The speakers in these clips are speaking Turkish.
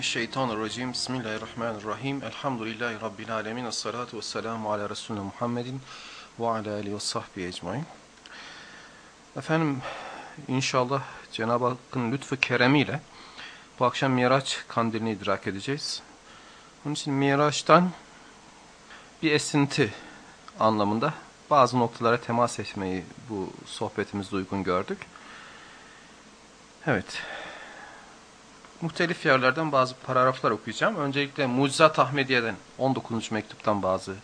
mineşşeytanirracim. Bismillahirrahmanirrahim. Elhamdülillahi rabbil alamin. Essalatu vesselamu ala resulina Muhammedin ve ala alihi ve sahbihi ecmaîn. Efendim inşallah Cenab-ı Hakk'ın lütfu keremiyle bu akşam Miraç kandilini idrak edeceğiz. Onun için Miraç'tan bir esinti anlamında bazı noktalara temas etmeyi bu sohbetimizde uygun gördük. Evet. Muhtelif yerlerden bazı paragraflar okuyacağım. Öncelikle Mucizat Ahmediye'den 19. mektuptan bazı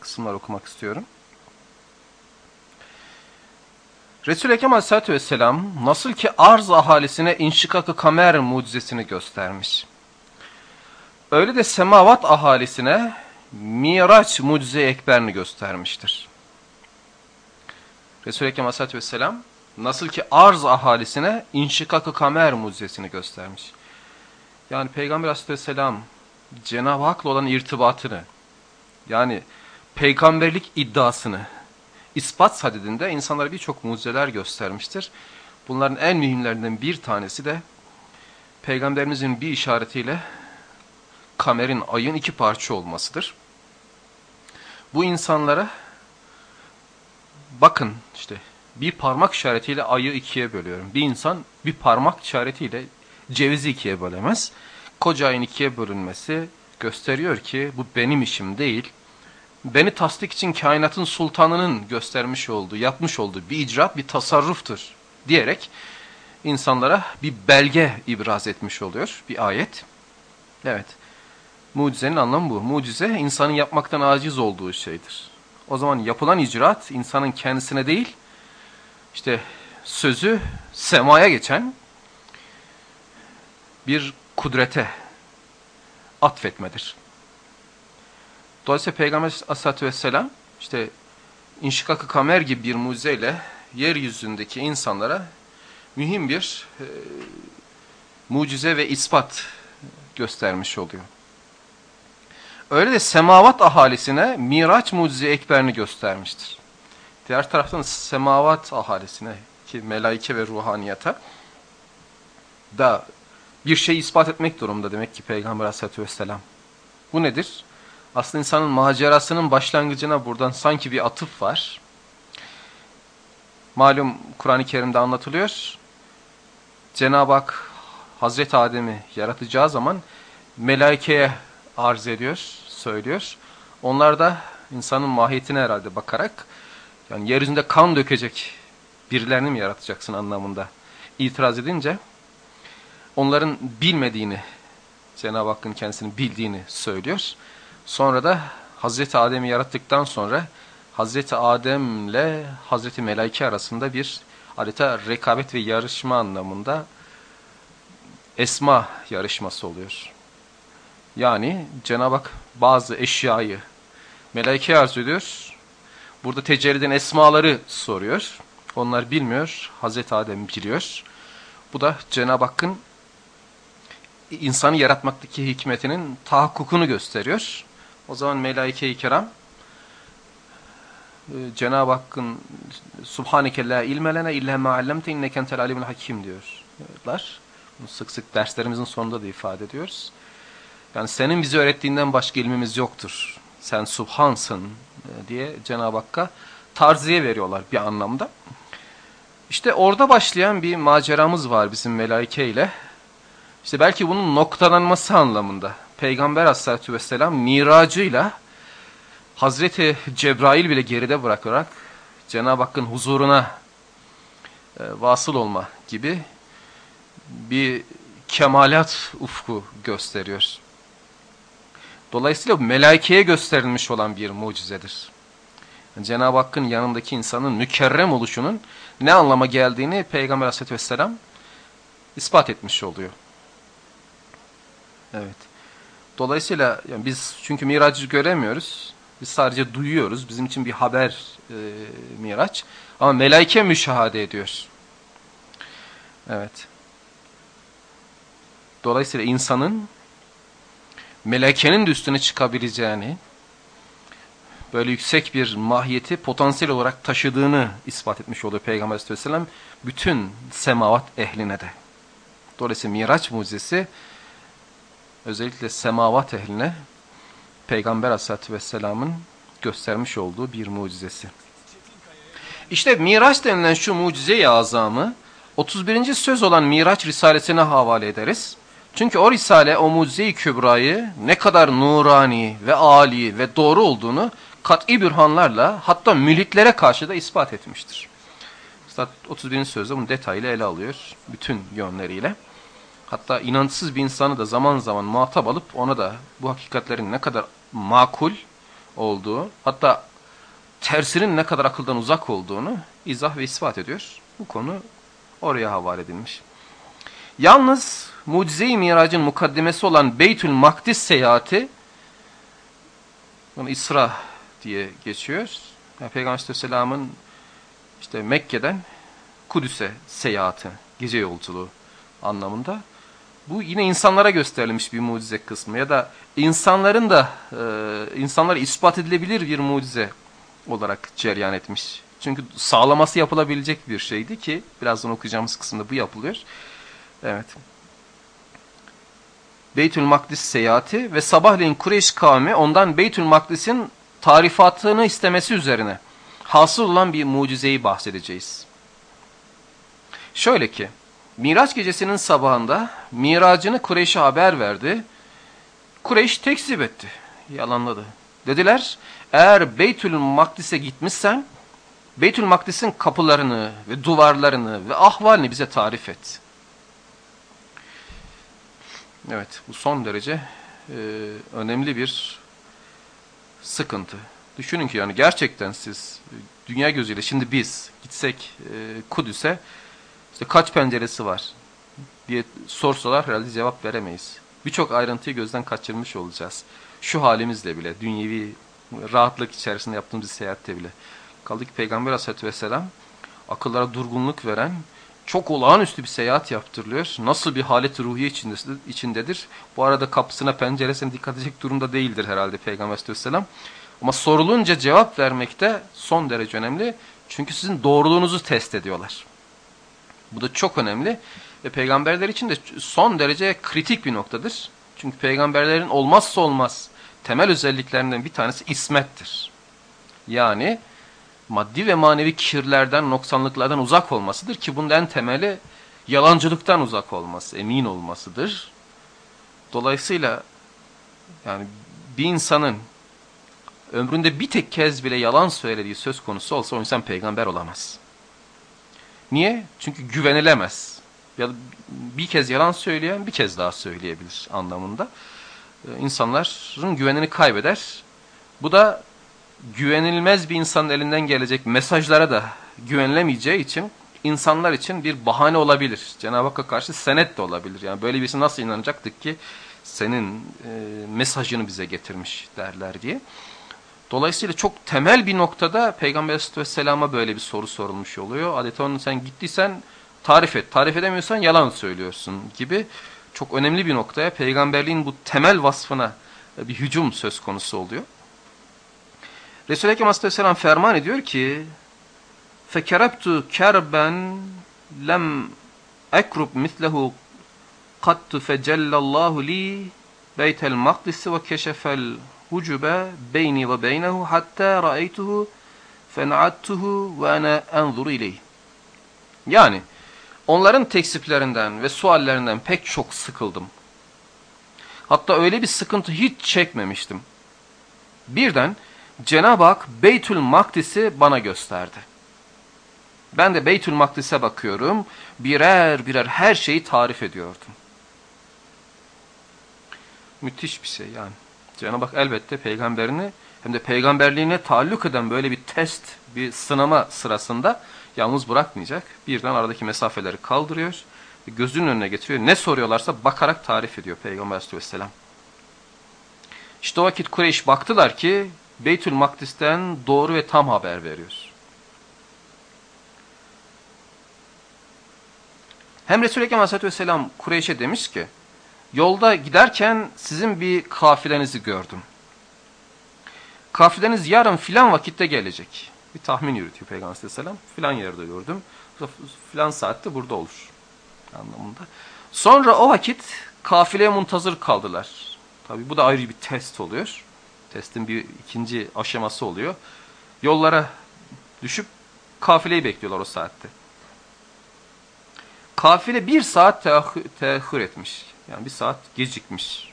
kısımlar okumak istiyorum. Resul-i Ekrem Aleyhisselatü Vesselam nasıl ki arz ahalisine inşikak-ı kamer mucizesini göstermiş. Öyle de semavat ahalisine Miraç mucize ekberini göstermiştir. Resul-i Ekrem Aleyhisselatü Vesselam nasıl ki arz ahalisine inşikak-ı kamer mucizesini göstermiş. Yani Peygamber Aleyhisselam Cenab-ı Hak'la olan irtibatını yani peygamberlik iddiasını ispat sadedinde insanlara birçok mucizeler göstermiştir. Bunların en mühimlerinden bir tanesi de peygamberimizin bir işaretiyle kamerin, ayın iki parça olmasıdır. Bu insanlara bakın işte bir parmak işaretiyle ayı ikiye bölüyorum. Bir insan bir parmak işaretiyle cevizi ikiye bölemez. Koca ayın ikiye bölünmesi gösteriyor ki bu benim işim değil. Beni tasdik için kainatın sultanının göstermiş olduğu, yapmış olduğu bir icraat, bir tasarruftur diyerek insanlara bir belge ibraz etmiş oluyor. Bir ayet. Evet. Mucizenin anlamı bu. Mucize insanın yapmaktan aciz olduğu şeydir. O zaman yapılan icraat insanın kendisine değil, işte sözü semaya geçen bir kudrete atfetmedir. Dolayısıyla Peygamber Aleyhisselatü Vesselam işte inşikak-ı kamer gibi bir mucizeyle yeryüzündeki insanlara mühim bir e, mucize ve ispat göstermiş oluyor. Öyle de semavat ahalisine Miraç mucize ekberini göstermiştir. Diğer taraftan semavat ahalisine ki melaike ve ruhaniyata da bir şey ispat etmek durumunda demek ki Peygamber Aleyhisselatü Vesselam. Bu nedir? Aslında insanın macerasının başlangıcına buradan sanki bir atıf var. Malum Kur'an-ı Kerim'de anlatılıyor. Cenab-ı Hak Hazreti Adem'i yaratacağı zaman melaikeye arz ediyor, söylüyor. Onlar da insanın mahiyetine herhalde bakarak yani yeryüzünde kan dökecek birilerini mi yaratacaksın anlamında itiraz edince onların bilmediğini Cenab-ı Hakk'ın kendisini bildiğini söylüyor. Sonra da Hazreti Adem'i yarattıktan sonra Hazreti Adem'le Hazreti Melaike arasında bir adeta rekabet ve yarışma anlamında esma yarışması oluyor. Yani Cenab-ı Hak bazı eşyayı melaike arz ediyor. Burada tecelliden esmaları soruyor. Onlar bilmiyor. Hazreti Adem biliyor. Bu da Cenab-ı Hakk'ın insanı yaratmaktaki hikmetinin tahakkukunu gösteriyor. O zaman melaike-i kiram e, Cenab-ı Hakk'ın Subhaneke la ilme lene illa ma allamte inneke hakim diyorlar. Bunu sık sık derslerimizin sonunda da ifade ediyoruz. Yani senin bize öğrettiğinden başka ilmimiz yoktur. Sen subhansın e, diye Cenab-ı Hakk'a tarziye veriyorlar bir anlamda. İşte orada başlayan bir maceramız var bizim melaike ile. İşte belki bunun noktalanması anlamında. Peygamber aleyhissalatü vesselam miracıyla Hazreti Cebrail bile geride bırakarak Cenab-ı Hakk'ın huzuruna e, vasıl olma gibi bir kemalat ufku gösteriyor. Dolayısıyla melaikeye gösterilmiş olan bir mucizedir. Cenab-ı Hakk'ın yanındaki insanın mükerrem oluşunun ne anlama geldiğini Peygamber Aleyhisselatü Vesselam ispat etmiş oluyor. Evet. Dolayısıyla yani biz çünkü miracı göremiyoruz. Biz sadece duyuyoruz. Bizim için bir haber e, miraç. Ama melaike müşahede ediyor. Evet. Dolayısıyla insanın melekenin de üstüne çıkabileceğini, böyle yüksek bir mahiyeti potansiyel olarak taşıdığını ispat etmiş oluyor Peygamber Aleyhisselam bütün semavat ehline de. Dolayısıyla Miraç mucizesi özellikle semavat ehline Peygamber Aleyhisselatü Vesselam'ın göstermiş olduğu bir mucizesi. İşte Miraç denilen şu mucize-i azamı 31. söz olan Miraç Risalesine havale ederiz. Çünkü o Risale o mucize-i kübrayı ne kadar nurani ve âli ve doğru olduğunu kat'i bürhanlarla hatta mülhitlere karşı da ispat etmiştir. Üstad 31. sözde bunu detaylı ele alıyor bütün yönleriyle. Hatta inançsız bir insanı da zaman zaman muhatap alıp ona da bu hakikatlerin ne kadar makul olduğu hatta tersinin ne kadar akıldan uzak olduğunu izah ve ispat ediyor. Bu konu oraya havale edilmiş. Yalnız Mucize-i Mirac'ın mukaddimesi olan Beytül Makdis seyahati bunu İsra diye geçiyor. Yani Peygamber Aleyhisselam'ın işte Mekke'den Kudüs'e seyahati, gece yolculuğu anlamında. Bu yine insanlara gösterilmiş bir mucize kısmı ya da insanların da e, insanlara ispat edilebilir bir mucize olarak ceryan etmiş. Çünkü sağlaması yapılabilecek bir şeydi ki birazdan okuyacağımız kısımda bu yapılıyor. Evet. Beytül Makdis seyahati ve sabahleyin Kureyş kavmi ondan Beytül Makdis'in tarifatını istemesi üzerine hasıl olan bir mucizeyi bahsedeceğiz. Şöyle ki, Miraç gecesinin sabahında miracını Kureyş'e haber verdi. Kureyş tekzip etti, yalanladı. Dediler, eğer Beytül Makdis'e gitmişsen, Beytül Makdis'in kapılarını ve duvarlarını ve ahvalini bize tarif et. Evet, bu son derece e, önemli bir sıkıntı. Düşünün ki yani gerçekten siz dünya gözüyle şimdi biz gitsek e, Kudüs'e işte kaç penceresi var diye sorsalar herhalde cevap veremeyiz. Birçok ayrıntıyı gözden kaçırmış olacağız. Şu halimizle bile, dünyevi rahatlık içerisinde yaptığımız seyahatte bile. Kaldı ki Peygamber Aleyhisselatü Vesselam akıllara durgunluk veren çok olağanüstü bir seyahat yaptırılıyor. Nasıl bir halet ruhiye içindedir. Bu arada kapısına penceresine dikkat edecek durumda değildir herhalde Peygamber Aleyhisselam. Ama sorulunca cevap vermekte son derece önemli. Çünkü sizin doğruluğunuzu test ediyorlar. Bu da çok önemli. Ve peygamberler için de son derece kritik bir noktadır. Çünkü peygamberlerin olmazsa olmaz temel özelliklerinden bir tanesi ismettir. Yani maddi ve manevi kirlerden, noksanlıklardan uzak olmasıdır ki bunun en temeli yalancılıktan uzak olması, emin olmasıdır. Dolayısıyla yani bir insanın ömründe bir tek kez bile yalan söylediği söz konusu olsa o insan peygamber olamaz. Niye? Çünkü güvenilemez. Ya bir kez yalan söyleyen bir kez daha söyleyebilir anlamında. Ee, insanların güvenini kaybeder. Bu da güvenilmez bir insanın elinden gelecek mesajlara da güvenilemeyeceği için insanlar için bir bahane olabilir. Cenab-ı Hakk'a karşı senet de olabilir. Yani böyle birisi nasıl inanacaktık ki senin e, mesajını bize getirmiş derler diye. Dolayısıyla çok temel bir noktada Peygamber Aleyhisselam'a böyle bir soru sorulmuş oluyor. Adeta onu sen gittiysen tarif et. Tarif edemiyorsan yalan söylüyorsun gibi çok önemli bir noktaya peygamberliğin bu temel vasfına bir hücum söz konusu oluyor. Resul-i Ekrem Aleyhisselam ferman ediyor ki فَكَرَبْتُ كَرْبًا لَمْ اَكْرُبْ مِثْلَهُ قَدْتُ فَجَلَّ اللّٰهُ لِي بَيْتَ الْمَقْدِسِ وَكَشَفَ hucube beyni ve beynehu hatta ra'eytuhu fen'attuhu ve ana enzuru ileyh. Yani onların teksiplerinden ve suallerinden pek çok sıkıldım. Hatta öyle bir sıkıntı hiç çekmemiştim. Birden Cenab-ı Hak Beytül Makdis'i bana gösterdi. Ben de Beytül Makdis'e bakıyorum, birer birer her şeyi tarif ediyordum. Müthiş bir şey yani. Cenab-ı Hak elbette peygamberini hem de peygamberliğine taalluk eden böyle bir test, bir sınama sırasında yalnız bırakmayacak. Birden aradaki mesafeleri kaldırıyor. Gözünün önüne getiriyor. Ne soruyorlarsa bakarak tarif ediyor Peygamber Aleyhisselam. İşte o vakit Kureyş baktılar ki Beytül Makdis'ten doğru ve tam haber veriyor. Hem Resul-i Ekrem Aleyhisselam Kureyş'e demiş ki, yolda giderken sizin bir kafilenizi gördüm. Kafileniz yarın filan vakitte gelecek. Bir tahmin yürütüyor Peygamber Aleyhisselam. Filan yerde gördüm. Filan saatte burada olur. Anlamında. Sonra o vakit kafileye muntazır kaldılar. Tabi bu da ayrı bir test oluyor. Testin bir ikinci aşaması oluyor. Yollara düşüp kafileyi bekliyorlar o saatte. Kafile bir saat teahhür etmiş. Yani bir saat gecikmiş.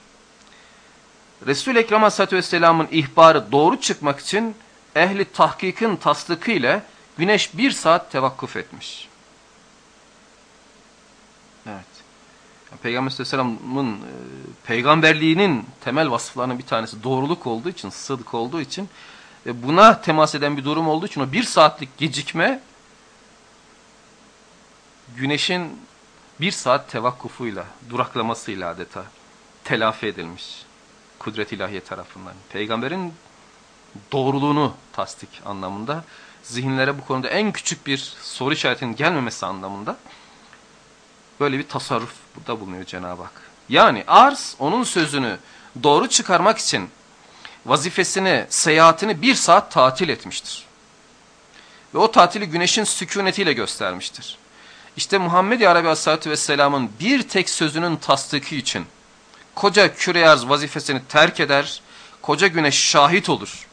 Resul-i Ekrem Aleyhisselatü Vesselam'ın ihbarı doğru çıkmak için ehli tahkikin tasdiki ile güneş bir saat tevakkuf etmiş. Evet. Peygamber Aleyhisselam'ın e, peygamberliğinin temel vasıflarının bir tanesi doğruluk olduğu için, sıdk olduğu için ve buna temas eden bir durum olduğu için o bir saatlik gecikme güneşin bir saat tevakkufuyla, duraklamasıyla adeta telafi edilmiş. Kudret ilahiye tarafından. Peygamberin doğruluğunu tasdik anlamında, zihinlere bu konuda en küçük bir soru işaretinin gelmemesi anlamında böyle bir tasarruf da bulunuyor Cenab-ı Hak. Yani arz onun sözünü doğru çıkarmak için vazifesini, seyahatini bir saat tatil etmiştir. Ve o tatili güneşin sükunetiyle göstermiştir. İşte Muhammed Arabi Aleyhisselatü Vesselam'ın bir tek sözünün tasdiki için koca küre arz vazifesini terk eder, koca güneş şahit olur.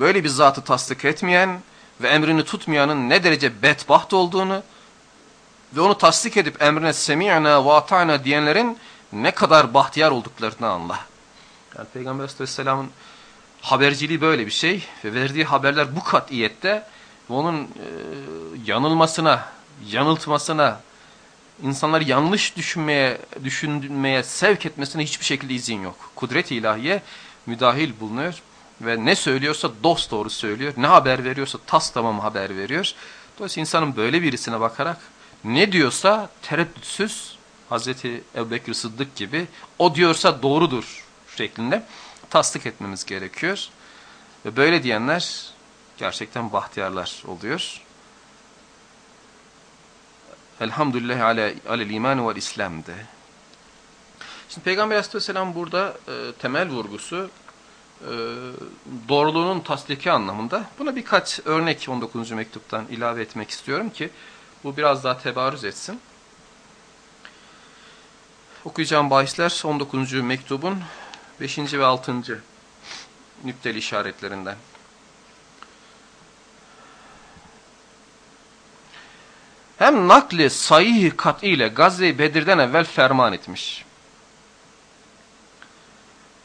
Böyle bir zatı tasdik etmeyen ve emrini tutmayanın ne derece bedbaht olduğunu ve onu tasdik edip emrine semi'na ve ata'na diyenlerin ne kadar bahtiyar olduklarını anla. Yani Peygamber Aleyhisselam'ın haberciliği böyle bir şey ve verdiği haberler bu katiyette ve onun e, yanılmasına, yanıltmasına, insanları yanlış düşünmeye, düşünmeye sevk etmesine hiçbir şekilde izin yok. Kudret-i ilahiye müdahil bulunuyor ve ne söylüyorsa dost doğru söylüyor. Ne haber veriyorsa tas tamam haber veriyor. Dolayısıyla insanın böyle birisine bakarak ne diyorsa tereddütsüz Hazreti Ebubekir Sıddık gibi o diyorsa doğrudur şeklinde tasdik etmemiz gerekiyor. Ve böyle diyenler gerçekten bahtiyarlar oluyor. Elhamdülillah ale, alel iman ve İslam'de. Şimdi Peygamber Aleyhisselam burada e, temel vurgusu e, doğruluğunun tasdiki anlamında. Buna birkaç örnek 19. mektuptan ilave etmek istiyorum ki bu biraz daha tebarüz etsin. Okuyacağım bahisler 19. mektubun 5. ve 6. nükteli işaretlerinden. Hem nakli sayih kat ile Gazze-i Bedir'den evvel ferman etmiş.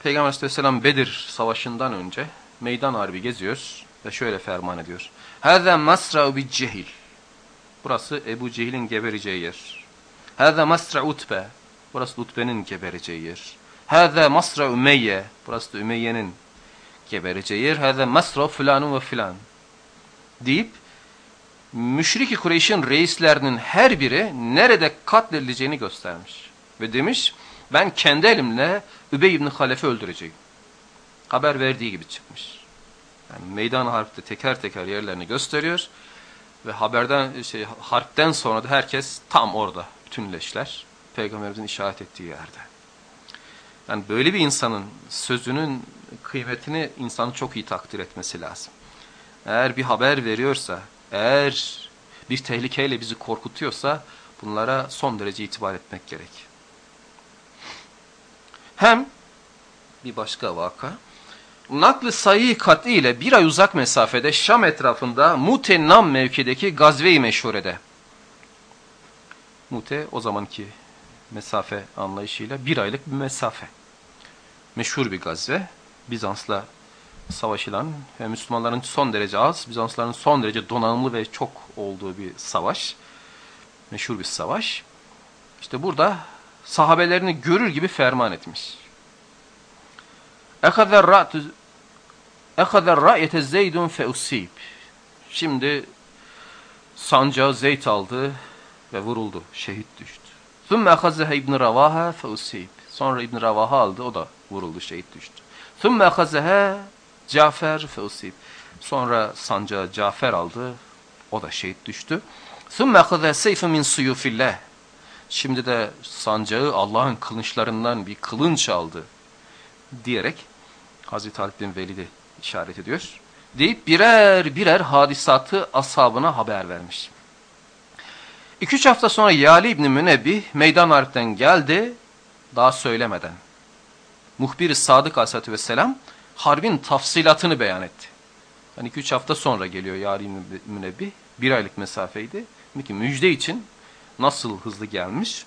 Peygamber aleyhisselam Bedir savaşından önce meydan harbi geziyor ve şöyle ferman ediyor. Hâzâ masra'u bi cehil. Burası Ebu Cehil'in gebereceği yer. Hâzâ masra'u utbe. Burası Utbe'nin gebereceği yer. Hâzâ masra Ümeyye. Burası da Ümeyye'nin gebereceği yer. Hâzâ masra filanun ve filan. Deyip müşrik-i Kureyş'in reislerinin her biri nerede katledileceğini göstermiş. Ve demiş ben kendi elimle Übey ibn Halef'i öldüreceğim. Haber verdiği gibi çıkmış. Yani meydan harpte teker teker yerlerini gösteriyor. Ve haberden şey harpten sonra da herkes tam orada bütünleşler. Peygamberimizin işaret ettiği yerde. Yani böyle bir insanın sözünün kıymetini insanın çok iyi takdir etmesi lazım. Eğer bir haber veriyorsa, eğer bir tehlikeyle bizi korkutuyorsa bunlara son derece itibar etmek gerek. Hem bir başka vaka, naklı sayı katı ile bir ay uzak mesafede Şam etrafında Mute Nam mevkideki gazve-i meşhurede. Mute o zamanki mesafe anlayışıyla bir aylık bir mesafe. Meşhur bir gazve. Bizans'la savaşılan ve Müslümanların son derece az, Bizansların son derece donanımlı ve çok olduğu bir savaş. Meşhur bir savaş. İşte burada sahabelerini görür gibi ferman etmiş. اَخَذَ الرَّأْيَةَ زَيْدٌ فَاُسِيبٍ Şimdi sancağı Zeyd aldı ve vuruldu, şehit düştü. ثُمَّ اَخَذَهَا İbn Ravaha فَاُسِيبٍ Sonra İbn Ravaha aldı, o da vuruldu, şehit düştü. ثُمَّ اَخَذَهَا Cafer فَاُسِيبٍ Sonra sancağı Cafer aldı, o da şehit düştü. ثُمَّ اَخَذَهَا سَيْفَ مِنْ سُيُوفِ اللّٰهِ Şimdi de sancağı Allah'ın kılınçlarından bir kılınç aldı diyerek Hazreti Halid bin Velid'i işaret ediyor. Deyip birer birer hadisatı ashabına haber vermiş. 2-3 hafta sonra Yali İbni Münebbih meydan harpten geldi daha söylemeden. Muhbir-i Sadık Aleyhisselatü Vesselam harbin tafsilatını beyan etti. Yani 2-3 hafta sonra geliyor Yali İbni Münebbih. Bir aylık mesafeydi. Peki müjde için nasıl hızlı gelmiş?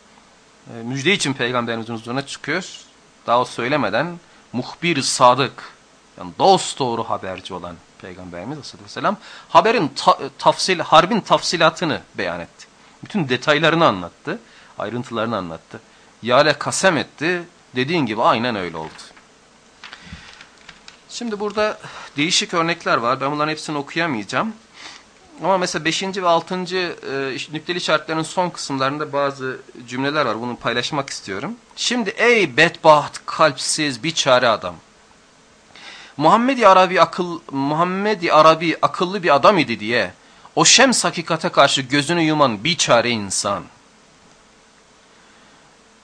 E, müjde için peygamberimizin huzuruna çıkıyor. Daha söylemeden muhbir sadık yani dost doğru haberci olan peygamberimiz aleyhisselam haberin ta, tafsil harbin tafsilatını beyan etti. Bütün detaylarını anlattı, ayrıntılarını anlattı. Yale kasem etti. Dediğin gibi aynen öyle oldu. Şimdi burada değişik örnekler var. Ben bunların hepsini okuyamayacağım. Ama mesela 5. ve 6. E, nükteli işaretlerin son kısımlarında bazı cümleler var. Bunu paylaşmak istiyorum. Şimdi ey bedbaht, kalpsiz, biçare adam. Muhammed Arabi akıl Muhammed Arabi akıllı bir adam idi diye o şems hakikate karşı gözünü yuman biçare insan.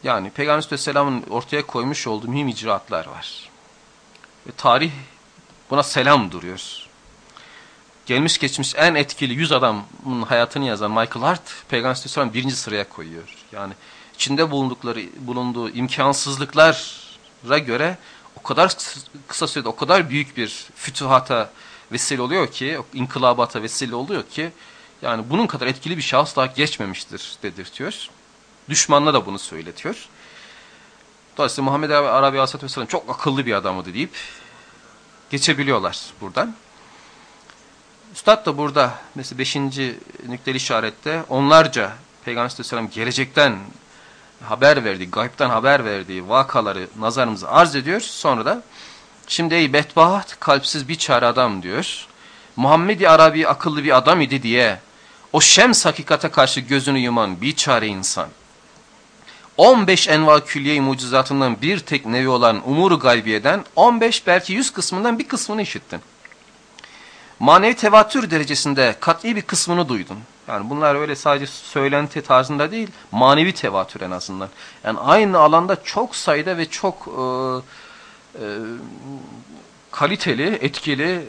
Yani Peygamber Aleyhisselam'ın ortaya koymuş olduğu mühim icraatlar var. Ve tarih buna selam duruyor gelmiş geçmiş en etkili 100 adamın hayatını yazan Michael Hart Peygamber Aleyhisselam birinci sıraya koyuyor. Yani içinde bulundukları bulunduğu imkansızlıklara göre o kadar kısa sürede o kadar büyük bir fütühata vesile oluyor ki, inkılabata vesile oluyor ki yani bunun kadar etkili bir şahıs daha geçmemiştir dedirtiyor. Düşmanına da bunu söyletiyor. Dolayısıyla Muhammed Arabi Aleyhisselatü Vesselam çok akıllı bir adamıydı deyip geçebiliyorlar buradan. Üstad da burada mesela 5. nükteli işarette onlarca Peygamber Aleyhisselam gelecekten haber verdiği, gaybtan haber verdiği vakaları nazarımıza arz ediyor. Sonra da şimdi ey bedbaht kalpsiz bir çare adam diyor. Muhammed-i Arabi akıllı bir adam idi diye o şems hakikate karşı gözünü yuman bir çare insan. 15 enva külliye mucizatından bir tek nevi olan umuru gaybiyeden 15 belki 100 kısmından bir kısmını işittin manevi tevatür derecesinde kat'i bir kısmını duydun. Yani bunlar öyle sadece söylenti tarzında değil, manevi tevatür en azından. Yani aynı alanda çok sayıda ve çok e, e, kaliteli, etkili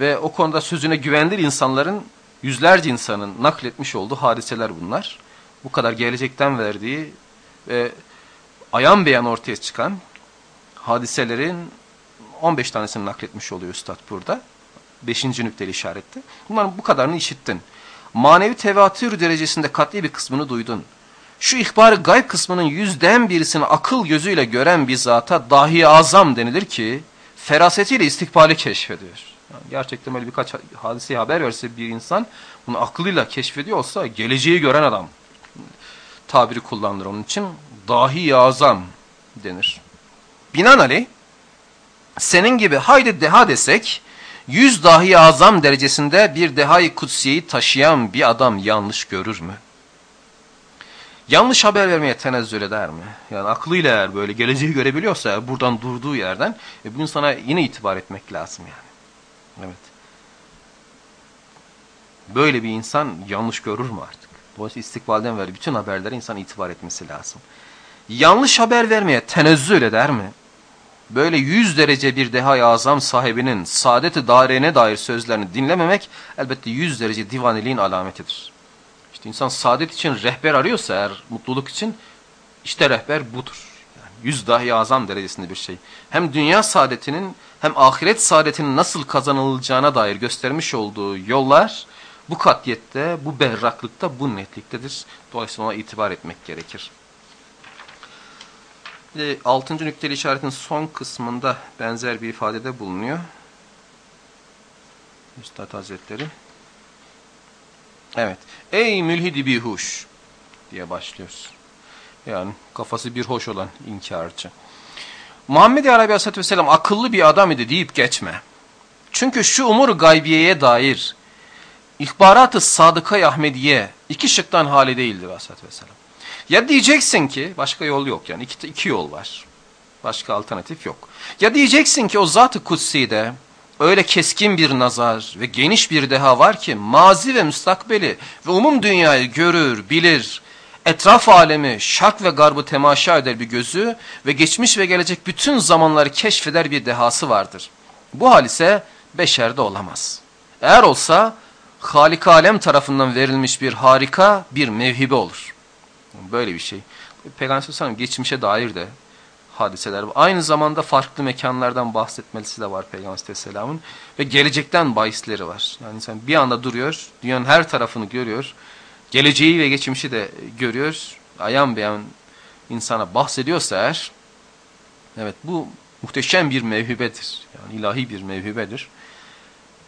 ve o konuda sözüne güvenilir insanların, yüzlerce insanın nakletmiş olduğu hadiseler bunlar. Bu kadar gelecekten verdiği ve ayan beyan ortaya çıkan hadiselerin 15 tanesini nakletmiş oluyor Üstad burada. Beşinci nükteli işaretti. Bunların bu kadarını işittin. Manevi tevatür derecesinde katli bir kısmını duydun. Şu ihbarı gayb kısmının yüzden birisini akıl gözüyle gören bir zata dahi azam denilir ki ferasetiyle istikbali keşfediyor. Yani gerçekten böyle birkaç hadiseyi haber verse bir insan bunu aklıyla keşfediyor olsa geleceği gören adam tabiri kullanılır onun için dahi azam denir. Binaenaleyh senin gibi haydi deha desek yüz dahi azam derecesinde bir dehayı kutsiyeyi taşıyan bir adam yanlış görür mü? Yanlış haber vermeye tenezzül eder mi? Yani aklıyla eğer böyle geleceği görebiliyorsa buradan durduğu yerden e, bugün sana yine itibar etmek lazım yani. Evet. Böyle bir insan yanlış görür mü artık? Dolayısıyla istikbalden ver bütün haberlere insan itibar etmesi lazım. Yanlış haber vermeye tenezzül eder mi? böyle yüz derece bir deha azam sahibinin saadet-i darene dair sözlerini dinlememek elbette yüz derece divaniliğin alametidir. İşte insan saadet için rehber arıyorsa eğer mutluluk için işte rehber budur. Yani yüz dahi azam derecesinde bir şey. Hem dünya saadetinin hem ahiret saadetinin nasıl kazanılacağına dair göstermiş olduğu yollar bu katiyette, bu berraklıkta, bu netliktedir. Dolayısıyla ona itibar etmek gerekir. De 6. nükteli işaretin son kısmında benzer bir ifadede bulunuyor. Üstad Hazretleri. Evet. Ey mülhidi bir huş diye başlıyoruz. Yani kafası bir hoş olan inkarcı. Muhammed Aleyhisselatü Vesselam akıllı bir adam idi deyip geçme. Çünkü şu umur gaybiyeye dair ihbarat-ı sadıka Ahmediye iki şıktan hali değildir Aleyhisselatü Vesselam. Ya diyeceksin ki başka yol yok yani iki, iki yol var. Başka alternatif yok. Ya diyeceksin ki o zat-ı kutsi'de öyle keskin bir nazar ve geniş bir deha var ki mazi ve müstakbeli ve umum dünyayı görür, bilir, etraf alemi şark ve garbı temaşa eder bir gözü ve geçmiş ve gelecek bütün zamanları keşfeder bir dehası vardır. Bu hal ise beşerde olamaz. Eğer olsa Halik Alem tarafından verilmiş bir harika bir mevhibe olur. Böyle bir şey. Peygamber Aleyhisselam geçmişe dair de hadiseler. Aynı zamanda farklı mekanlardan bahsetmesi de var Peygamber Aleyhisselam'ın. Ve gelecekten bahisleri var. Yani insan bir anda duruyor, dünyanın her tarafını görüyor. Geleceği ve geçmişi de görüyor. Ayan beyan insana bahsediyorsa eğer, evet bu muhteşem bir mevhibedir. Yani ilahi bir mevhibedir.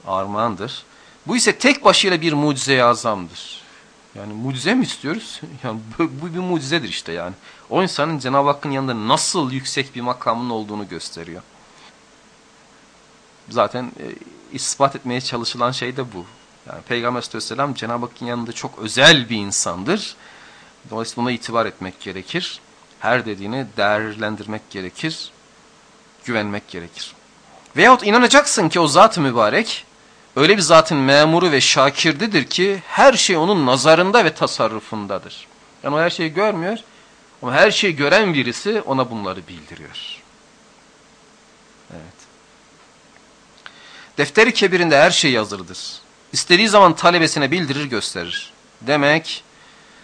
Armağandır. Bu ise tek başıyla bir mucize azamdır. Yani mucize mi istiyoruz? Yani bu, bir mucizedir işte yani. O insanın Cenab-ı Hakk'ın yanında nasıl yüksek bir makamın olduğunu gösteriyor. Zaten e, ispat etmeye çalışılan şey de bu. Yani Peygamber Aleyhisselam Cenab-ı Hakk'ın yanında çok özel bir insandır. Dolayısıyla ona itibar etmek gerekir. Her dediğini değerlendirmek gerekir. Güvenmek gerekir. Veyahut inanacaksın ki o zat-ı mübarek öyle bir zatın memuru ve şakirdidir ki her şey onun nazarında ve tasarrufundadır. Yani o her şeyi görmüyor ama her şeyi gören birisi ona bunları bildiriyor. Evet. Defteri kebirinde her şey yazılıdır. İstediği zaman talebesine bildirir gösterir. Demek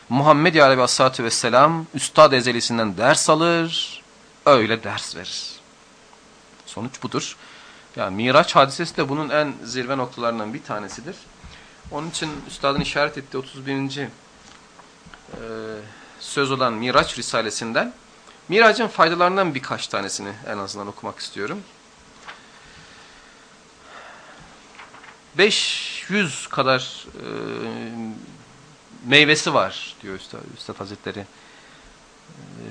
Muhammed Aleyhisselatü Vesselam Üstad Ezelisinden ders alır, öyle ders verir. Sonuç budur. Yani Miraç hadisesi de bunun en zirve noktalarından bir tanesidir. Onun için Üstadın işaret ettiği 31. E, söz olan Miraç Risalesinden Miracın faydalarından birkaç tanesini en azından okumak istiyorum. 500 kadar e, meyvesi var diyor Üstad, Üstad Hazretleri. E,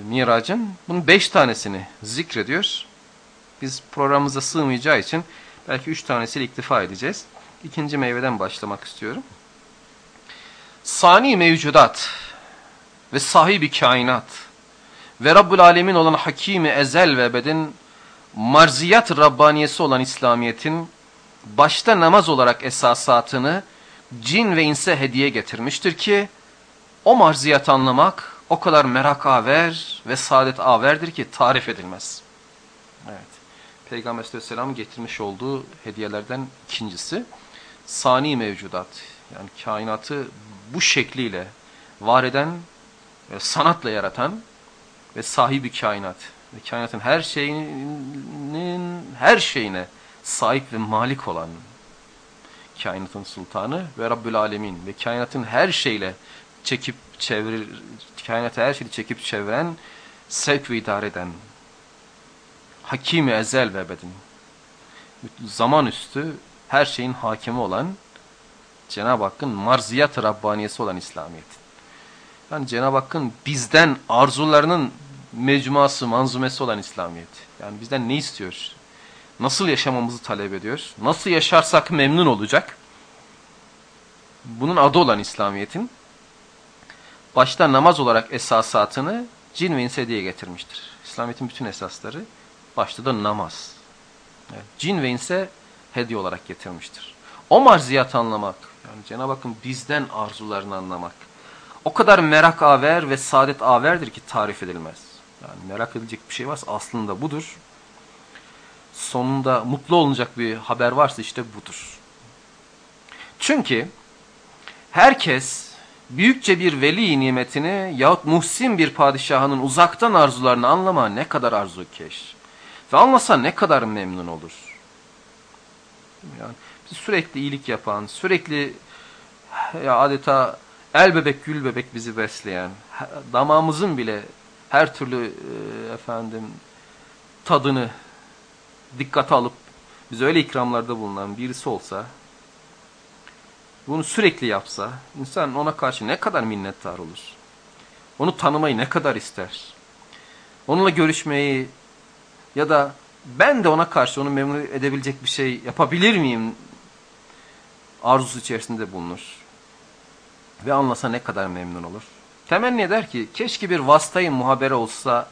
Miracın bunun 5 tanesini zikrediyor. Biz programımıza sığmayacağı için belki 3 tanesiyle iktifa edeceğiz. İkinci meyveden başlamak istiyorum. Sani mevcudat ve sahibi kainat ve Rabbül Alemin olan Hakimi Ezel ve Bedin marziyat Rabbaniyesi olan İslamiyet'in başta namaz olarak esasatını cin ve inse hediye getirmiştir ki o marziyat anlamak o kadar merak aver ve saadet averdir ki tarif edilmez. Peygamber Aleyhisselam'ın getirmiş olduğu hediyelerden ikincisi sani mevcudat. Yani kainatı bu şekliyle var eden ve sanatla yaratan ve sahibi kainat. Ve kainatın her şeyinin her şeyine sahip ve malik olan kainatın sultanı ve Rabbül Alemin ve kainatın her şeyle çekip çevirir, kainatı her şeyi çekip çeviren, sevk ve idare eden Hakimi ezel ve ebedin. Zaman üstü her şeyin hakimi olan Cenab-ı Hakk'ın marziyat Rabbaniyesi olan İslamiyet. Yani Cenab-ı Hakk'ın bizden arzularının mecmuası, manzumesi olan İslamiyet. Yani bizden ne istiyor? Nasıl yaşamamızı talep ediyor? Nasıl yaşarsak memnun olacak? Bunun adı olan İslamiyet'in başta namaz olarak esasatını cin ve inse diye getirmiştir. İslamiyet'in bütün esasları başta da namaz. Evet, cin ve inse hediye olarak getirmiştir. O marziyatı anlamak, yani Cenab-ı Hakk'ın bizden arzularını anlamak, o kadar merak aver ve saadet averdir ki tarif edilmez. Yani merak edilecek bir şey varsa aslında budur. Sonunda mutlu olunacak bir haber varsa işte budur. Çünkü herkes büyükçe bir veli nimetini yahut muhsin bir padişahının uzaktan arzularını anlama ne kadar arzu keş. Ve anlasa ne kadar memnun olur. Yani sürekli iyilik yapan, sürekli ya adeta el bebek gül bebek bizi besleyen, damağımızın bile her türlü e, efendim tadını dikkate alıp bize öyle ikramlarda bulunan birisi olsa, bunu sürekli yapsa, insan ona karşı ne kadar minnettar olur. Onu tanımayı ne kadar ister. Onunla görüşmeyi ya da ben de ona karşı onu memnun edebilecek bir şey yapabilir miyim arzusu içerisinde bulunur. Ve anlasa ne kadar memnun olur. Temenni eder ki keşke bir vasıtayı muhabere olsa,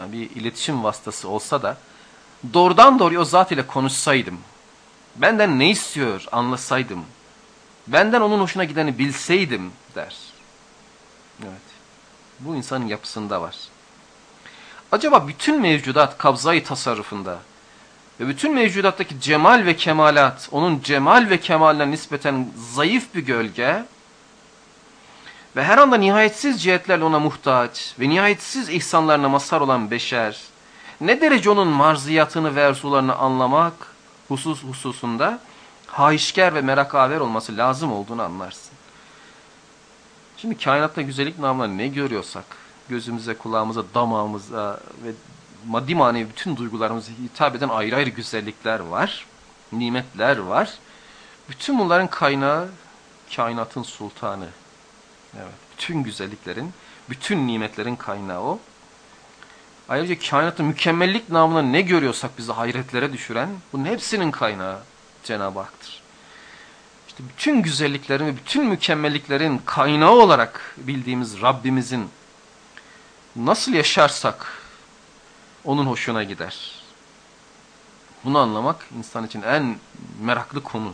yani bir iletişim vasıtası olsa da doğrudan doğruya o zat ile konuşsaydım. Benden ne istiyor anlasaydım. Benden onun hoşuna gideni bilseydim der. Evet. Bu insanın yapısında var. Acaba bütün mevcudat kabzayı tasarrufunda ve bütün mevcudattaki cemal ve kemalat, onun cemal ve kemaline nispeten zayıf bir gölge ve her anda nihayetsiz cihetlerle ona muhtaç ve nihayetsiz ihsanlarına mazhar olan beşer, ne derece onun marziyatını ve erzularını anlamak husus hususunda haişker ve merakaver olması lazım olduğunu anlarsın. Şimdi kainatta güzellik namına ne görüyorsak, gözümüze, kulağımıza, damağımıza ve maddi manevi bütün duygularımıza hitap eden ayrı ayrı güzellikler var, nimetler var. Bütün bunların kaynağı kainatın sultanı. Evet, bütün güzelliklerin, bütün nimetlerin kaynağı o. Ayrıca kainatta mükemmellik namına ne görüyorsak bizi hayretlere düşüren bunun hepsinin kaynağı Cenab-ı Hak'tır. İşte bütün güzelliklerin ve bütün mükemmelliklerin kaynağı olarak bildiğimiz Rabbimizin nasıl yaşarsak onun hoşuna gider. Bunu anlamak insan için en meraklı konu.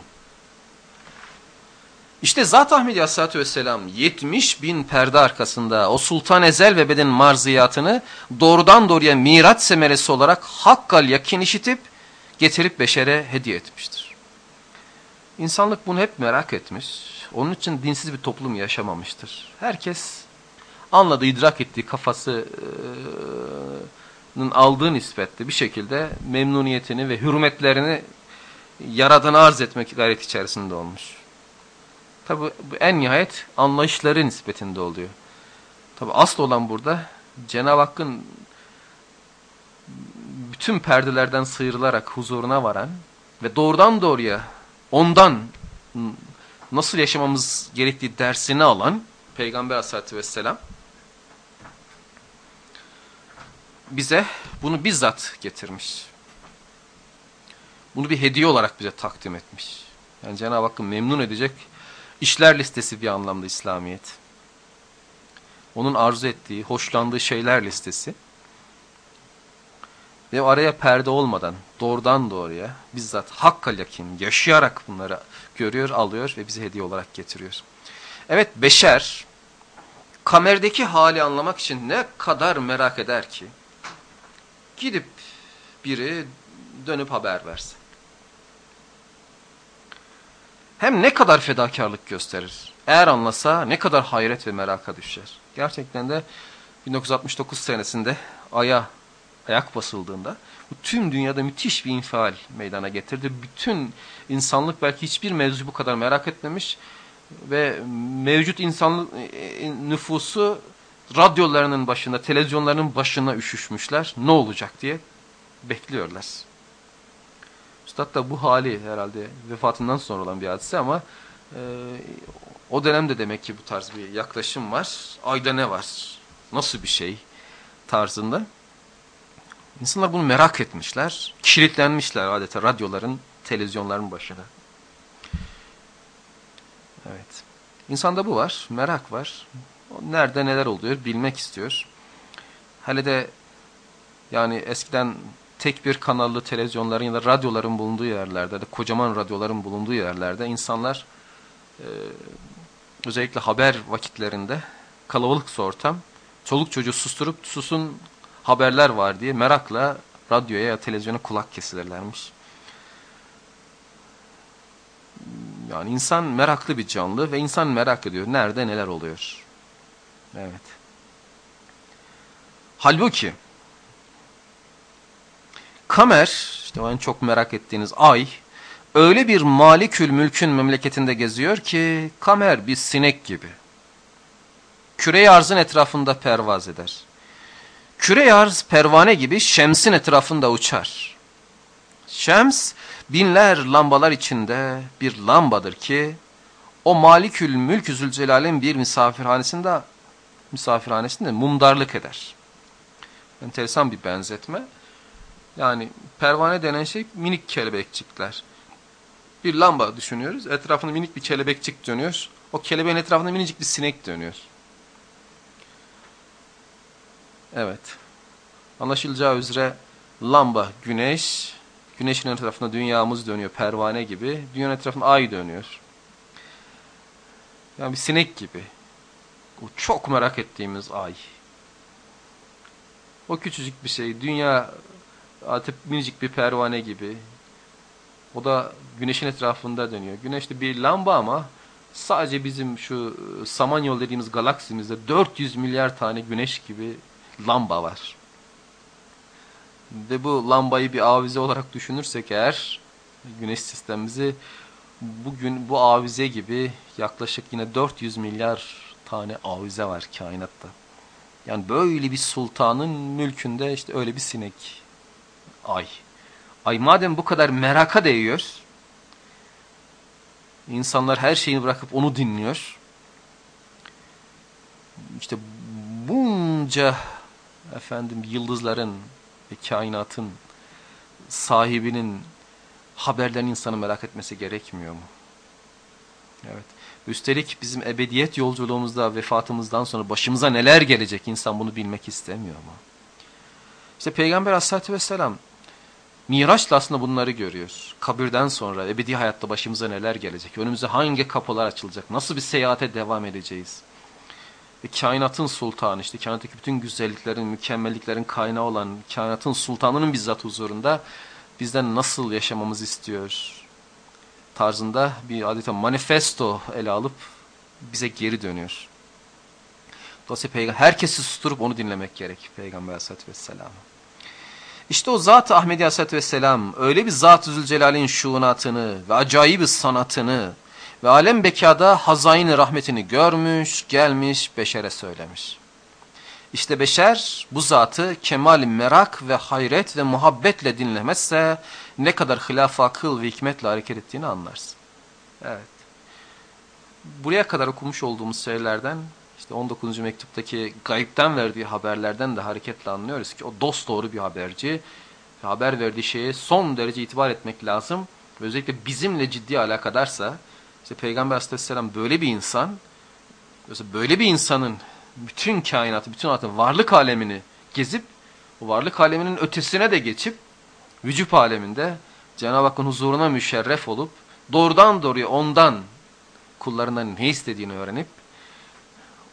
İşte Zat Ahmet Aleyhisselatü Vesselam 70 bin perde arkasında o Sultan Ezel ve Beden marziyatını doğrudan doğruya mirat semeresi olarak hakkal yakin işitip getirip beşere hediye etmiştir. İnsanlık bunu hep merak etmiş. Onun için dinsiz bir toplum yaşamamıştır. Herkes anladığı, idrak ettiği kafasının aldığı nispetle bir şekilde memnuniyetini ve hürmetlerini Yaradan'a arz etmek gayret içerisinde olmuş. Tabi bu en nihayet anlayışları nispetinde oluyor. Tabi asıl olan burada Cenab-ı Hakk'ın bütün perdelerden sıyrılarak huzuruna varan ve doğrudan doğruya ondan nasıl yaşamamız gerektiği dersini alan Peygamber Aleyhisselatü Vesselam bize bunu bizzat getirmiş. Bunu bir hediye olarak bize takdim etmiş. Yani Cenab-ı Hakk'ı memnun edecek işler listesi bir anlamda İslamiyet. Onun arzu ettiği, hoşlandığı şeyler listesi. Ve araya perde olmadan doğrudan doğruya bizzat hakkal yakin yaşayarak bunları görüyor, alıyor ve bize hediye olarak getiriyor. Evet beşer kamerdeki hali anlamak için ne kadar merak eder ki gidip biri dönüp haber versin. Hem ne kadar fedakarlık gösterir. Eğer anlasa ne kadar hayret ve meraka düşer. Gerçekten de 1969 senesinde Ay'a ayak basıldığında bu tüm dünyada müthiş bir infial meydana getirdi. Bütün insanlık belki hiçbir mevzu bu kadar merak etmemiş ve mevcut insanlık e, nüfusu radyolarının başında, televizyonlarının başına üşüşmüşler. Ne olacak diye bekliyorlar. Üstad da bu hali herhalde vefatından sonra olan bir hadise ama e, o dönemde demek ki bu tarz bir yaklaşım var. Ayda ne var? Nasıl bir şey? Tarzında. İnsanlar bunu merak etmişler. Kilitlenmişler adeta radyoların, televizyonların başına. Evet. İnsanda bu var. Merak var. Nerede neler oluyor bilmek istiyor. Hele de yani eskiden tek bir kanallı televizyonların ya da radyoların bulunduğu yerlerde, de kocaman radyoların bulunduğu yerlerde insanlar e, özellikle haber vakitlerinde kalabalık ortam, çoluk çocuğu susturup susun haberler var diye merakla radyoya ya televizyona kulak kesilirlermiş. Yani insan meraklı bir canlı ve insan merak ediyor. Nerede neler oluyor? Evet. Halbuki Kamer, işte en çok merak ettiğiniz ay, öyle bir malikül mülkün memleketinde geziyor ki kamer bir sinek gibi. Küre arzın etrafında pervaz eder. Küre arz pervane gibi şemsin etrafında uçar. Şems binler lambalar içinde bir lambadır ki o malikül mülk zülcelal'in bir misafirhanesinde misafirhanesinde mumdarlık eder. Enteresan bir benzetme. Yani pervane denen şey minik kelebekçikler. Bir lamba düşünüyoruz. Etrafında minik bir kelebekçik dönüyor. O kelebeğin etrafında minicik bir sinek dönüyor. Evet. Anlaşılacağı üzere lamba güneş, güneşin etrafında dünyamız dönüyor pervane gibi. Dünyanın etrafında ay dönüyor. Yani bir sinek gibi. O çok merak ettiğimiz ay. O küçücük bir şey. Dünya Artık minicik bir pervane gibi. O da güneşin etrafında dönüyor. Güneş de bir lamba ama sadece bizim şu e, Samanyolu dediğimiz galaksimizde 400 milyar tane güneş gibi lamba var. Ve bu lambayı bir avize olarak düşünürsek eğer güneş sistemimizi bugün bu avize gibi yaklaşık yine 400 milyar tane avize var kainatta. Yani böyle bir sultanın mülkünde işte öyle bir sinek. Ay. Ay madem bu kadar meraka değiyor. İnsanlar her şeyini bırakıp onu dinliyor. İşte bunca efendim yıldızların ve kainatın sahibinin haberlerini insanı merak etmesi gerekmiyor mu? Evet. Üstelik bizim ebediyet yolculuğumuzda vefatımızdan sonra başımıza neler gelecek insan bunu bilmek istemiyor mu? İşte Peygamber aleyhissalatü vesselam Miraç'la aslında bunları görüyoruz. Kabirden sonra ebedi hayatta başımıza neler gelecek? Önümüze hangi kapılar açılacak? Nasıl bir seyahate devam edeceğiz? Ve kainatın sultanı işte kainattaki bütün güzelliklerin, mükemmelliklerin kaynağı olan kainatın sultanının bizzat huzurunda bizden nasıl yaşamamızı istiyor? Tarzında bir adeta manifesto ele alıp bize geri dönüyor. Dolayısıyla herkesi susturup onu dinlemek gerek Peygamber aleyhissalatü vesselam. İşte o Zat-ı Ahmedi aleyhissalatü vesselam öyle bir Zat-ı Zülcelal'in şuunatını ve acayip sanatını ve alem bekada hazain rahmetini görmüş, gelmiş, beşere söylemiş. İşte beşer bu zatı kemal merak ve hayret ve muhabbetle dinlemezse ne kadar hilaf akıl ve hikmetle hareket ettiğini anlarsın. Evet. Buraya kadar okumuş olduğumuz şeylerden işte 19. mektuptaki gayipten verdiği haberlerden de hareketle anlıyoruz ki o dost doğru bir haberci. Haber verdiği şeye son derece itibar etmek lazım. Özellikle bizimle ciddi alakadarsa işte Peygamber Aleyhisselam böyle bir insan böyle bir insanın bütün kainatı, bütün hayatı, varlık alemini gezip o varlık aleminin ötesine de geçip vücut aleminde Cenab-ı Hakk'ın huzuruna müşerref olup doğrudan doğruya ondan kullarından ne istediğini öğrenip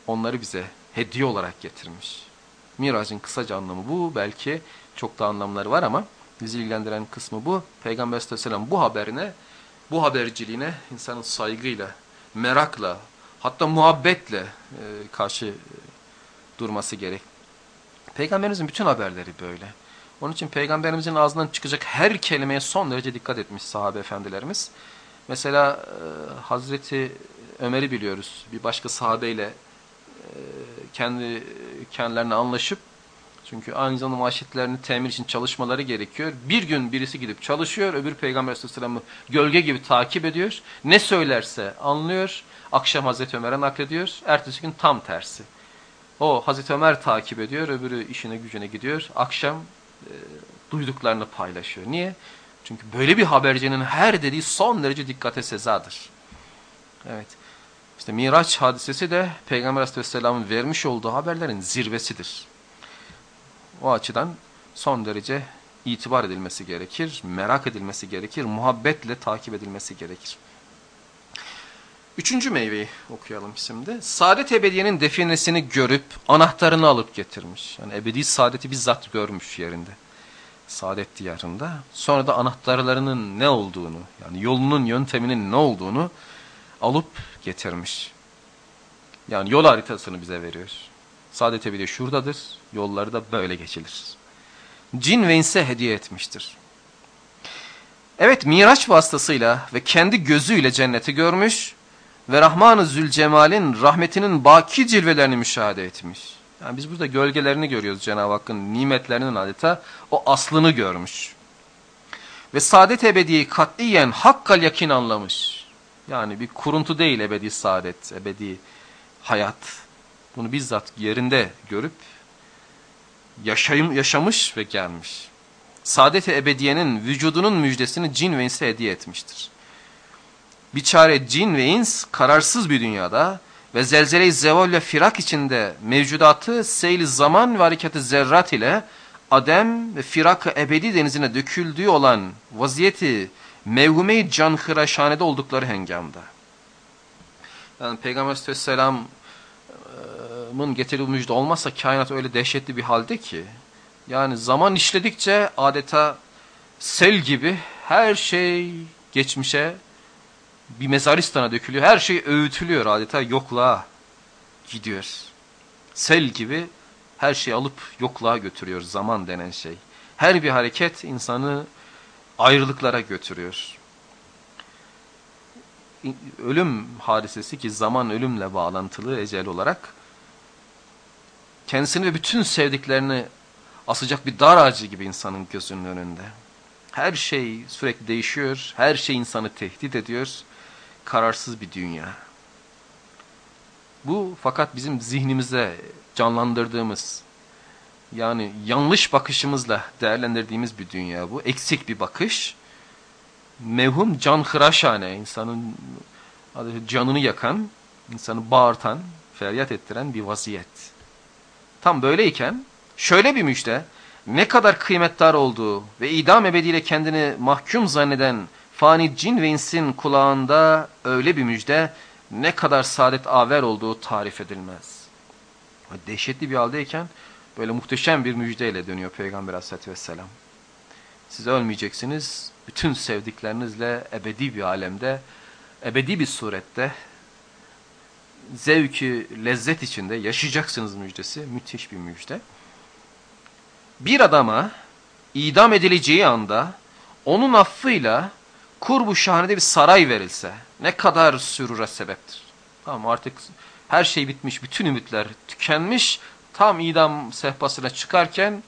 onları bize hediye olarak getirmiş. Miracın kısaca anlamı bu. Belki çok da anlamları var ama bizi ilgilendiren kısmı bu. Peygamber Aleyhisselam bu haberine, bu haberciliğine insanın saygıyla, merakla, hatta muhabbetle e, karşı e, durması gerek. Peygamberimizin bütün haberleri böyle. Onun için peygamberimizin ağzından çıkacak her kelimeye son derece dikkat etmiş sahabe efendilerimiz. Mesela e, Hazreti Ömer'i biliyoruz. Bir başka sahabeyle e, kendi kendilerine anlaşıp çünkü aynı maaşetlerini temin için çalışmaları gerekiyor. Bir gün birisi gidip çalışıyor, öbür Peygamber Aleyhisselam'ı gölge gibi takip ediyor. Ne söylerse anlıyor. Akşam Hazreti Ömer'e naklediyor. Ertesi gün tam tersi. O Hazreti Ömer takip ediyor, öbürü işine gücüne gidiyor. Akşam e, duyduklarını paylaşıyor. Niye? Çünkü böyle bir habercinin her dediği son derece dikkate sezadır. Evet. İşte Miraç hadisesi de Peygamber Aleyhisselam'ın vermiş olduğu haberlerin zirvesidir. O açıdan son derece itibar edilmesi gerekir, merak edilmesi gerekir, muhabbetle takip edilmesi gerekir. Üçüncü meyveyi okuyalım şimdi. Saadet ebediyenin definesini görüp anahtarını alıp getirmiş. Yani ebedi saadeti bizzat görmüş yerinde. Saadet diyarında. Sonra da anahtarlarının ne olduğunu, yani yolunun yönteminin ne olduğunu alıp getirmiş. Yani yol haritasını bize veriyor. Saadet ebedi şuradadır, yolları da böyle geçilir. Cin ve inse hediye etmiştir. Evet Miraç vasıtasıyla ve kendi gözüyle cenneti görmüş ve Rahman-ı Zülcemal'in rahmetinin baki cilvelerini müşahede etmiş. Yani biz burada gölgelerini görüyoruz Cenab-ı Hakk'ın nimetlerinin adeta o aslını görmüş. Ve saadet ebediyi katliyen hakkal yakin anlamış. Yani bir kuruntu değil ebedi saadet, ebedi hayat. Bunu bizzat yerinde görüp yaşayım, yaşamış ve gelmiş. Saadet-i ebediyenin vücudunun müjdesini cin ve inse hediye etmiştir. Biçare cin ve ins kararsız bir dünyada ve zelzele-i zeval ve firak içinde mevcudatı seyli zaman ve hareketi zerrat ile adem ve firak ebedi denizine döküldüğü olan vaziyeti mevhume-i can hıraşhanede oldukları hengamda. Yani Peygamber Aleyhisselam'ın getirdiği müjde olmazsa kainat öyle dehşetli bir halde ki Yani zaman işledikçe adeta sel gibi her şey geçmişe bir mezaristana dökülüyor. Her şey öğütülüyor adeta yokluğa gidiyor. Sel gibi her şeyi alıp yokluğa götürüyor zaman denen şey. Her bir hareket insanı ayrılıklara götürüyor. Ölüm hadisesi ki zaman ölümle bağlantılı ecel olarak kendisini ve bütün sevdiklerini asacak bir dar ağacı gibi insanın gözünün önünde. Her şey sürekli değişiyor, her şey insanı tehdit ediyor. Kararsız bir dünya. Bu fakat bizim zihnimize canlandırdığımız, yani yanlış bakışımızla değerlendirdiğimiz bir dünya bu. Eksik bir bakış. Mevhum can hıraşane, insanın canını yakan, insanı bağırtan, feryat ettiren bir vaziyet. Tam böyleyken şöyle bir müjde, ne kadar kıymetdar olduğu ve idam ebediyle kendini mahkum zanneden fani cin ve insin kulağında öyle bir müjde, ne kadar saadet aver olduğu tarif edilmez. Dehşetli bir haldeyken böyle muhteşem bir müjdeyle dönüyor Peygamber aleyhissalatü vesselam. Siz ölmeyeceksiniz, bütün sevdiklerinizle ebedi bir alemde, ebedi bir surette, zevki, lezzet içinde yaşayacaksınız müjdesi. Müthiş bir müjde. Bir adama idam edileceği anda onun affıyla kurbu şahanede bir saray verilse ne kadar sürura sebeptir. Tamam artık her şey bitmiş, bütün ümitler tükenmiş. Tam idam sehpasına çıkarken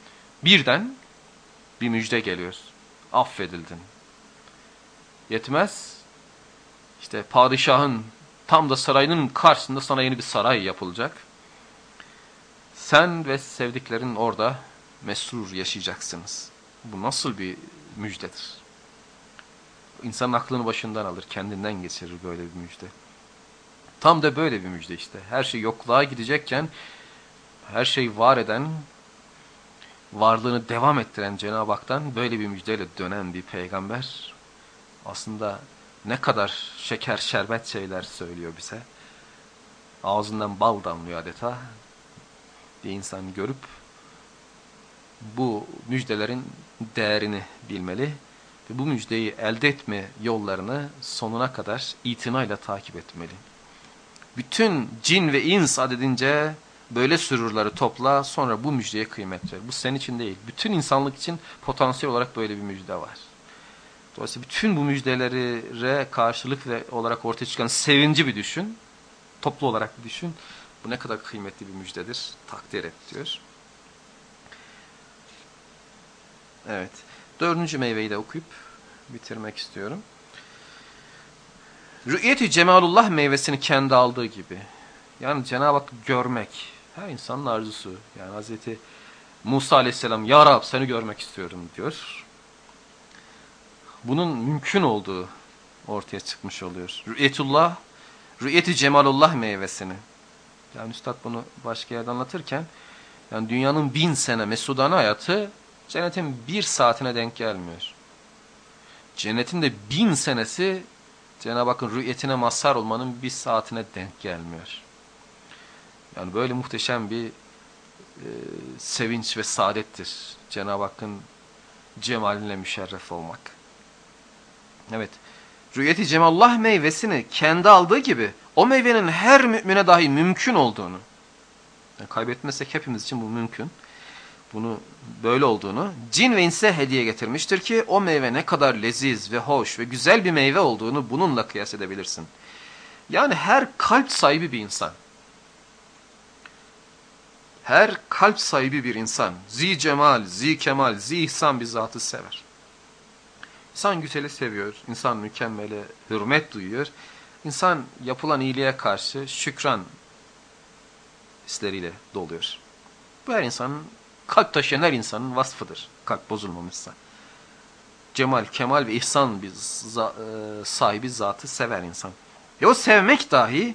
birden bir müjde geliyor. Affedildin. Yetmez. İşte padişahın tam da sarayının karşısında sana yeni bir saray yapılacak. Sen ve sevdiklerin orada mesrur yaşayacaksınız. Bu nasıl bir müjdedir? İnsanın aklını başından alır, kendinden geçirir böyle bir müjde. Tam da böyle bir müjde işte. Her şey yokluğa gidecekken, her şey var eden, varlığını devam ettiren Cenab-ı Hak'tan böyle bir müjdeyle dönen bir peygamber aslında ne kadar şeker şerbet şeyler söylüyor bize. Ağzından bal damlıyor adeta. Bir insan görüp bu müjdelerin değerini bilmeli ve bu müjdeyi elde etme yollarını sonuna kadar itinayla takip etmeli. Bütün cin ve ins adedince böyle sürürleri topla sonra bu müjdeye kıymet ver. Bu senin için değil. Bütün insanlık için potansiyel olarak böyle bir müjde var. Dolayısıyla bütün bu müjdelere karşılık ve olarak ortaya çıkan sevinci bir düşün. Toplu olarak bir düşün. Bu ne kadar kıymetli bir müjdedir. Takdir et diyor. Evet. Dördüncü meyveyi de okuyup bitirmek istiyorum. Rü'yeti cemalullah meyvesini kendi aldığı gibi. Yani Cenab-ı Hak görmek. Her insanın arzusu. Yani Hazreti Musa aleyhisselam Ya Rab seni görmek istiyorum diyor. Bunun mümkün olduğu ortaya çıkmış oluyor. Rü'yetullah, rü'yeti cemalullah meyvesini. Yani Üstad bunu başka yerde anlatırken yani dünyanın bin sene mesudane hayatı cennetin bir saatine denk gelmiyor. Cennetin de bin senesi Cenab-ı Hakk'ın rü'yetine mazhar olmanın bir saatine denk gelmiyor. Yani böyle muhteşem bir e, sevinç ve saadettir. Cenab-ı Hakk'ın cemalinle müşerref olmak. Evet. Rü'yeti cemallah meyvesini kendi aldığı gibi o meyvenin her mümine dahi mümkün olduğunu yani kaybetmezsek hepimiz için bu mümkün bunu böyle olduğunu cin ve inse hediye getirmiştir ki o meyve ne kadar leziz ve hoş ve güzel bir meyve olduğunu bununla kıyas edebilirsin. Yani her kalp sahibi bir insan, her kalp sahibi bir insan, zi cemal, zi kemal, zi ihsan bir zatı sever. İnsan güzeli seviyor, insan mükemmele hürmet duyuyor. İnsan yapılan iyiliğe karşı şükran hisleriyle doluyor. Bu her insanın kalp taşıyan her insanın vasfıdır. Kalp bozulmamışsa. Cemal, kemal ve ihsan bir za e, sahibi zatı sever insan. E o sevmek dahi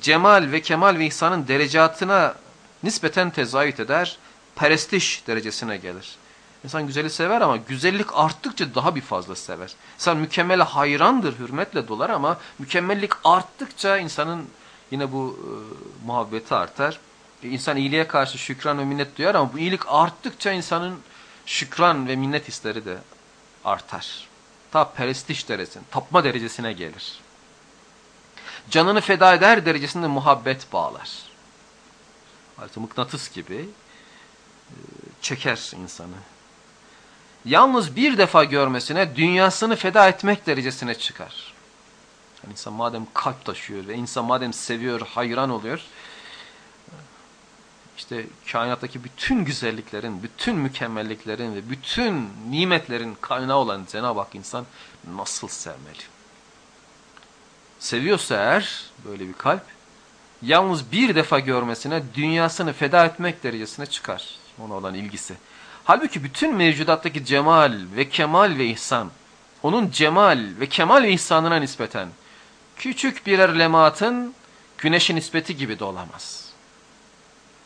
cemal ve kemal ve ihsanın derecatına nispeten tezahüt eder, perestiş derecesine gelir. İnsan güzeli sever ama güzellik arttıkça daha bir fazla sever. İnsan mükemmele hayrandır, hürmetle dolar ama mükemmellik arttıkça insanın yine bu e, muhabbeti artar. E, insan iyiliğe karşı şükran ve minnet duyar ama bu iyilik arttıkça insanın şükran ve minnet hisleri de artar. Ta perestiş derecesine, tapma derecesine gelir. Canını feda eder derecesinde muhabbet bağlar. Artık mıknatıs gibi e, çeker insanı. Yalnız bir defa görmesine dünyasını feda etmek derecesine çıkar. Yani insan madem kalp taşıyor ve insan madem seviyor, hayran oluyor, işte kainattaki bütün güzelliklerin, bütün mükemmelliklerin ve bütün nimetlerin kaynağı olan Cenab-ı Hak insan nasıl sevmeli? Seviyorsa eğer böyle bir kalp, yalnız bir defa görmesine dünyasını feda etmek derecesine çıkar ona olan ilgisi. Halbuki bütün mevcudattaki cemal ve kemal ve ihsan, onun cemal ve kemal ve ihsanına nispeten küçük birer lematın güneşin nispeti gibi de olamaz.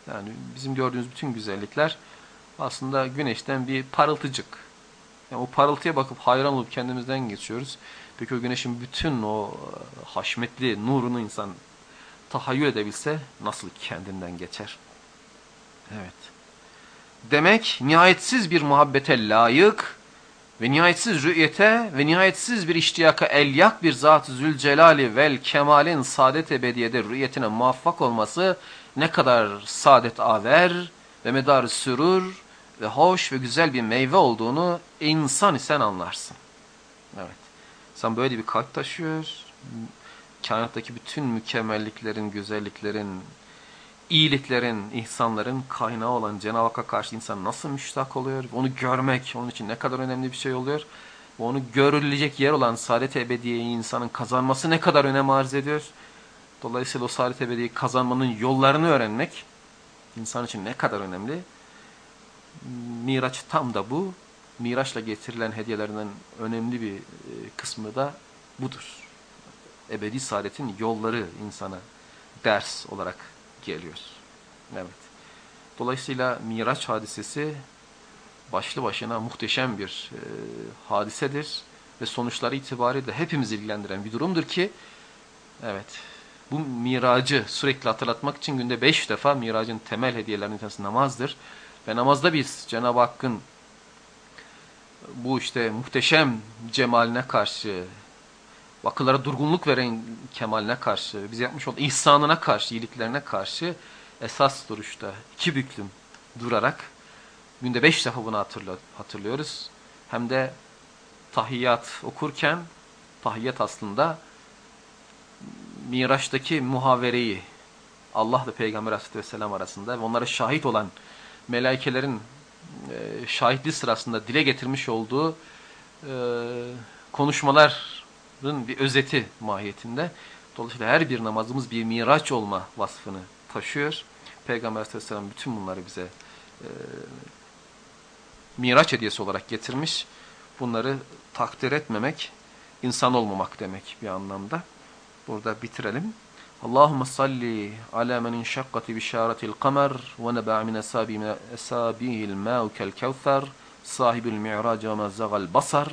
Yani bizim gördüğümüz bütün güzellikler aslında güneşten bir parıltıcık. Yani o parıltıya bakıp hayran olup kendimizden geçiyoruz. Peki o güneşin bütün o e, haşmetli nurunu insan tahayyül edebilse nasıl kendinden geçer? Evet. Demek nihayetsiz bir muhabbete layık ve nihayetsiz rü'yete ve nihayetsiz bir iştiyaka elyak bir Zat-ı Zülcelali vel Kemal'in saadet ebediyede rü'yetine muvaffak olması ne kadar saadet aver ve medar sürur ve hoş ve güzel bir meyve olduğunu insan isen anlarsın. Evet. Sen böyle bir kalp taşıyor. Kainattaki bütün mükemmelliklerin, güzelliklerin, iyiliklerin, ihsanların kaynağı olan Cenab-ı Hakk'a karşı insan nasıl müştak oluyor? Onu görmek onun için ne kadar önemli bir şey oluyor? Onu görülecek yer olan saadet ebediyeyi insanın kazanması ne kadar önem arz ediyor? Dolayısıyla o saadet ebediyeyi kazanmanın yollarını öğrenmek insan için ne kadar önemli? Miraç tam da bu. Miraçla getirilen hediyelerinden önemli bir e, kısmı da budur. Ebedi saadetin yolları insana ders olarak geliyor. Evet. Dolayısıyla Miraç hadisesi başlı başına muhteşem bir e, hadisedir ve sonuçları itibariyle hepimizi ilgilendiren bir durumdur ki evet bu miracı sürekli hatırlatmak için günde beş defa miracın temel hediyelerinden tanesi namazdır. Ve namazda biz Cenab-ı Hakk'ın bu işte muhteşem cemaline karşı, vakılara durgunluk veren kemaline karşı, bize yapmış olduğu ihsanına karşı, iyiliklerine karşı esas duruşta iki büklüm durarak günde beş defa bunu hatırla, hatırlıyoruz. Hem de tahiyyat okurken, tahiyyat aslında Miraç'taki muhavereyi Allah ve Peygamber Aleyhisselam arasında ve onlara şahit olan melaikelerin e, şahitliği sırasında dile getirmiş olduğu e, konuşmaların bir özeti mahiyetinde. Dolayısıyla her bir namazımız bir miraç olma vasfını taşıyor. Peygamber Aleyhisselam bütün bunları bize e, miraç hediyesi olarak getirmiş. Bunları takdir etmemek, insan olmamak demek bir anlamda. Burada bitirelim. Allahümme salli ala men inşakkati bişaretil kamer ve neba min esabihil ma'u kel kevfer sahibil mi'rac ve mezzagal basar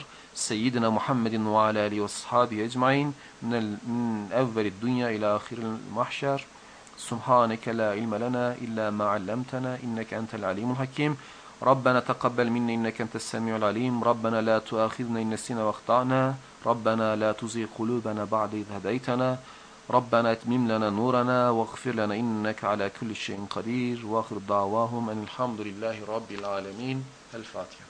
Muhammedin ve ala alihi ve sahabihi ecmain min evvelid dünya ila ahiril mahşer subhaneke la ilme lena illa ma allamtana inneke entel alimul hakim ربنا تقبل منا إنك أنت السميع العليم. ربنا لا تؤاخذنا إن نسينا واخطأنا. ربنا لا تزغ قلوبنا بعد إذ هديتنا. ربنا اتمم لنا نورنا واغفر لنا إنك على كل شيء قدير. وآخر دعواهم أن الحمد لله رب العالمين. الفاتحة.